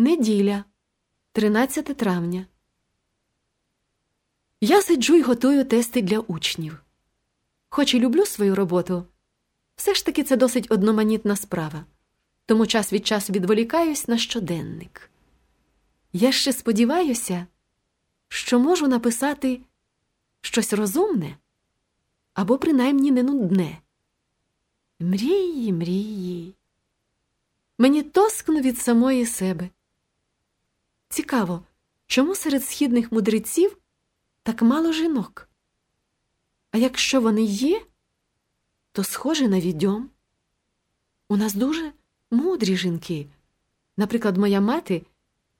Неділя, 13 травня. Я сиджу і готую тести для учнів. Хоч і люблю свою роботу, все ж таки це досить одноманітна справа, тому час від часу відволікаюсь на щоденник. Я ще сподіваюся, що можу написати щось розумне або принаймні не нудне. Мрії, мрії. Мені тоскно від самої себе. Цікаво, чому серед східних мудреців так мало жінок? А якщо вони є, то схоже на відьом. У нас дуже мудрі жінки. Наприклад, моя мати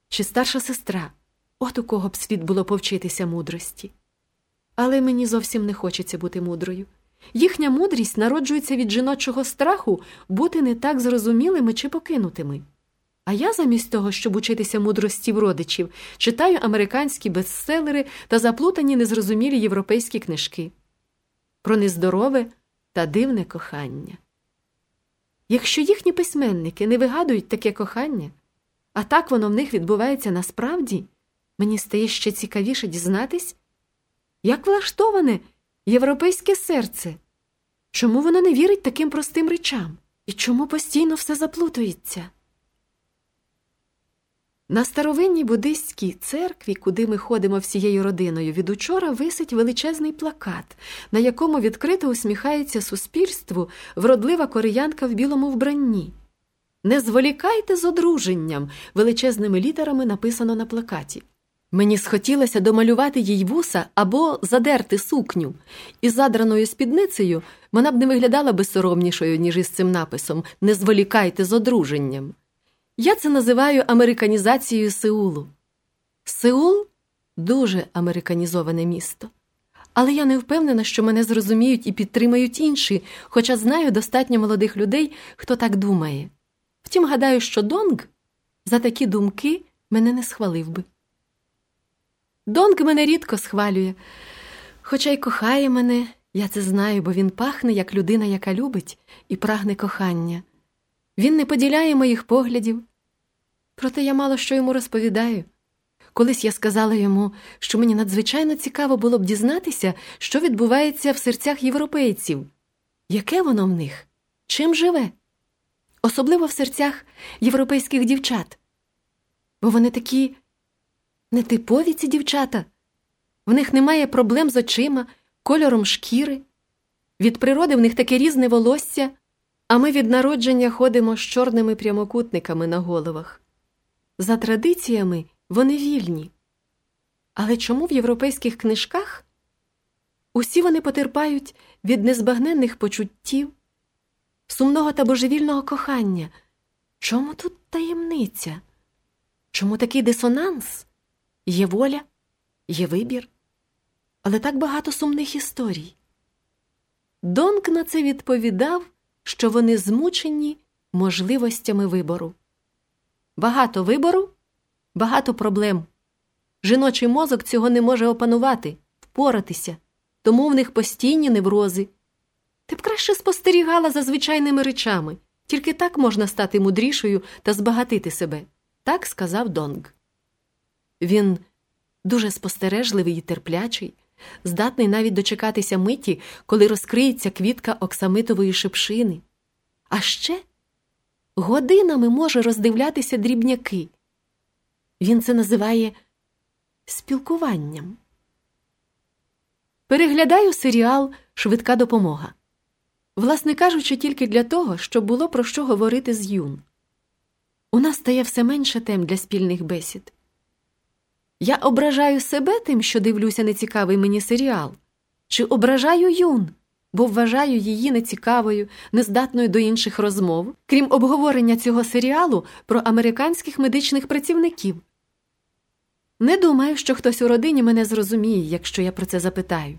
чи старша сестра, от у кого б світ було повчитися мудрості. Але мені зовсім не хочеться бути мудрою. Їхня мудрість народжується від жіночого страху бути не так зрозумілими чи покинутими. А я, замість того, щоб учитися мудрості в родичів, читаю американські бестселери та заплутані незрозумілі європейські книжки про нездорове та дивне кохання. Якщо їхні письменники не вигадують таке кохання, а так воно в них відбувається насправді, мені стає ще цікавіше дізнатись, як влаштоване європейське серце, чому воно не вірить таким простим речам і чому постійно все заплутується? На старовинній буддистській церкві, куди ми ходимо всією родиною, від учора висить величезний плакат, на якому відкрито усміхається суспільству вродлива кореянка в білому вбранні. Не зволікайте з одруженням, величезними літерами написано на плакаті. Мені схотілося домалювати їй вуса або задерти сукню, і задраною спідницею вона б не виглядала безсоромнішою, ніж із цим написом Не зволікайте з одруженням. Я це називаю американізацією Сеулу. Сеул дуже американізоване місто. Але я не впевнена, що мене зрозуміють і підтримають інші, хоча знаю достатньо молодих людей, хто так думає. Втім, гадаю, що Донг за такі думки мене не схвалив би. Донг мене рідко схвалює, хоча й кохає мене, я це знаю, бо він пахне як людина, яка любить і прагне кохання. Він не поділяє моїх поглядів, проте я мало що йому розповідаю. Колись я сказала йому, що мені надзвичайно цікаво було б дізнатися, що відбувається в серцях європейців, яке воно в них, чим живе, особливо в серцях європейських дівчат. Бо вони такі нетипові ці дівчата, в них немає проблем з очима, кольором шкіри, від природи в них таке різне волосся, а ми від народження ходимо з чорними прямокутниками на головах. За традиціями вони вільні. Але чому в європейських книжках усі вони потерпають від незбагненних почуттів, сумного та божевільного кохання? Чому тут таємниця? Чому такий дисонанс? Є воля, є вибір, але так багато сумних історій. Донк на це відповідав, що вони змучені можливостями вибору. Багато вибору, багато проблем. Жіночий мозок цього не може опанувати, впоратися, тому в них постійні неврози. Ти б краще спостерігала за звичайними речами, тільки так можна стати мудрішою та збагатити себе, так сказав Донг. Він дуже спостережливий і терплячий, здатний навіть дочекатися миті, коли розкриється квітка оксамитової шипшини. А ще годинами може роздивлятися дрібняки. Він це називає спілкуванням. Переглядаю серіал Швидка допомога. Власне кажучи, тільки для того, щоб було про що говорити з юн. У нас стає все менше тем для спільних бесід. Я ображаю себе тим, що дивлюся нецікавий мені серіал, чи ображаю юн, бо вважаю її нецікавою, нездатною до інших розмов, крім обговорення цього серіалу про американських медичних працівників. Не думаю, що хтось у родині мене зрозуміє, якщо я про це запитаю.